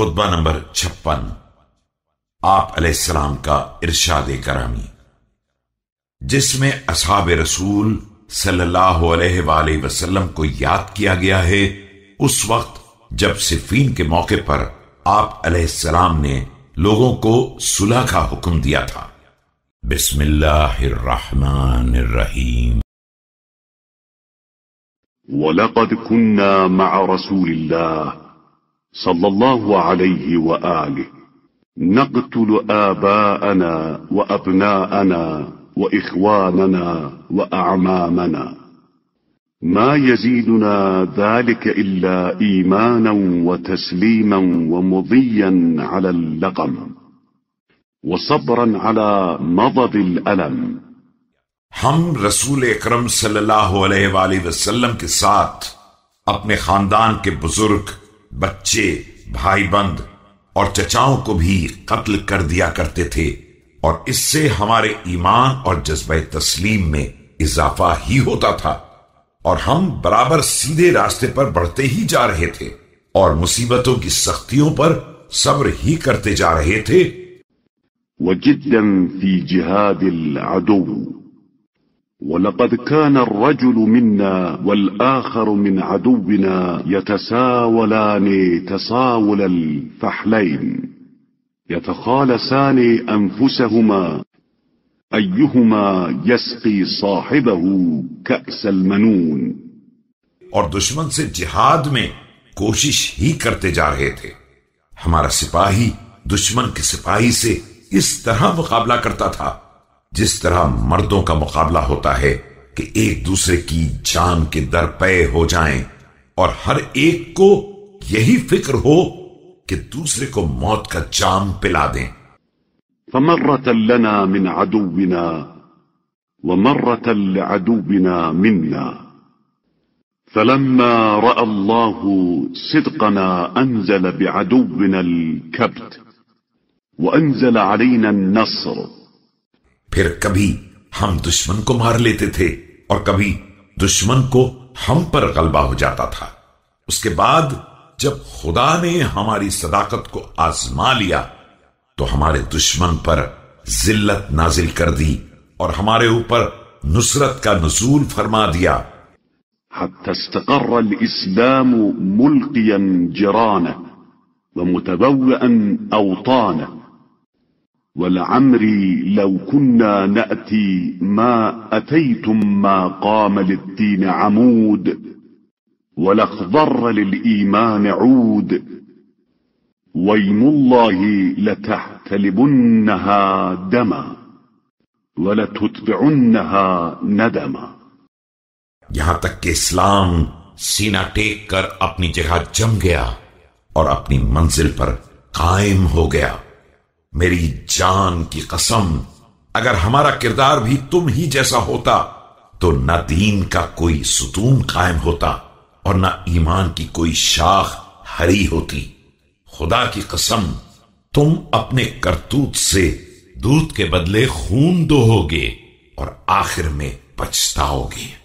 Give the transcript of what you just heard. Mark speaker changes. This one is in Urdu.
Speaker 1: خطبہ نمبر چھپن۔ آپ علیہ السلام کا ارشاد کرامی۔ جس میں اصحاب رسول صلی اللہ علیہ وآلہ وسلم کو یاد کیا گیا ہے، اس وقت جب صفین کے موقع پر آپ علیہ السلام نے لوگوں کو صلح کا حکم دیا تھا۔ بسم اللہ الرحمن الرحیم۔
Speaker 2: وَلَقَدْ كُنَّا مَعَ رَسُولِ اللَّهِ صلى الله عليه وآله. نقتل آباءنا وأبناءنا وإخواننا وأعمامنا. ما يزيدنا ذلك إلا إيمانا وتسليما ومضيا على اللقم. وصبرا على مضض الألم.
Speaker 1: ہم رسول اکرم صلی اللہ علیہ وآلہ وسلم کے ساتھ اپنے خاندان کے بزرگ بچے، بھائی بند اور چچاؤں کو بھی قتل کر دیا کرتے تھے اور اس سے ہمارے ایمان اور جذبہ تسلیم میں اضافہ ہی ہوتا تھا اور ہم برابر سیدھے راستے پر بڑھتے ہی جا رہے تھے اور مصیبتوں کی سختیوں پر صبر ہی کرتے جا رہے تھے۔
Speaker 2: وَجِدًا فِي جِهَادِ الْعَدُوُ۔ ولقد كان الرجل منا والآخر من عدونا يتساولان تساول الفحلين. يتخالسان أنفسهما. أيهما يسقي صاحبه كأس المنون.
Speaker 1: اور دشمن سے جہاد میں کوشش ہی کرتے جا رہے تھے۔ ہمارا سپاہی دشمن کے سپاہی سے اس طرح مقابلہ کرتا تھا۔ جس طرح مردوں کا مقابلہ ہوتا ہے کہ ایک دوسرے کی جان کے در پے ہو جائیں اور ہر ایک کو یہی فکر ہو کہ دوسرے کو موت کا جام پلا دیں۔
Speaker 2: فمرة لنا من عدونا ومرة لعدونا منا فلما رأى الله صدقنا أنزل بعدونا الكبت وأنزل علينا النصر
Speaker 1: پھر کبھی ہم دشمن کو مار لیتے تھے اور کبھی دشمن کو ہم پر غلبہ ہو جاتا تھا۔ اس کے بعد جب خدا نے ہماری صداقت کو آزما لیا تو ہمارے دشمن پر ذلت نازل کر دی اور ہمارے اوپر نصرت کا نزول فرما دیا۔
Speaker 2: حتى استقر الإسلام ملقيا جرانه ومتبوئا أوطانه ولعمري لو كنا نأتي ما أتيتم ما قام للدين عمود ولخضر للإيمان عود ويم الله لتحتلبنها دما ولتتبعنها ندما
Speaker 1: یہاں تک کہ اسلام سینہ ٹیک کر اپنی جگہ جم گیا اور اپنی منزل پر قائم ہو گیا۔ میری جان کی قسم، اگر ہمارا کردار بھی تم ہی جیسا ہوتا، تو نہ دین کا کوئی ستون قائم ہوتا اور نہ ایمان کی کوئی شاخ ہری ہوتی۔ خدا کی قسم، تم اپنے کرتوت سے دودھ کے بدلے خون دو ہوگے اور آخر میں پچھتاؤ گے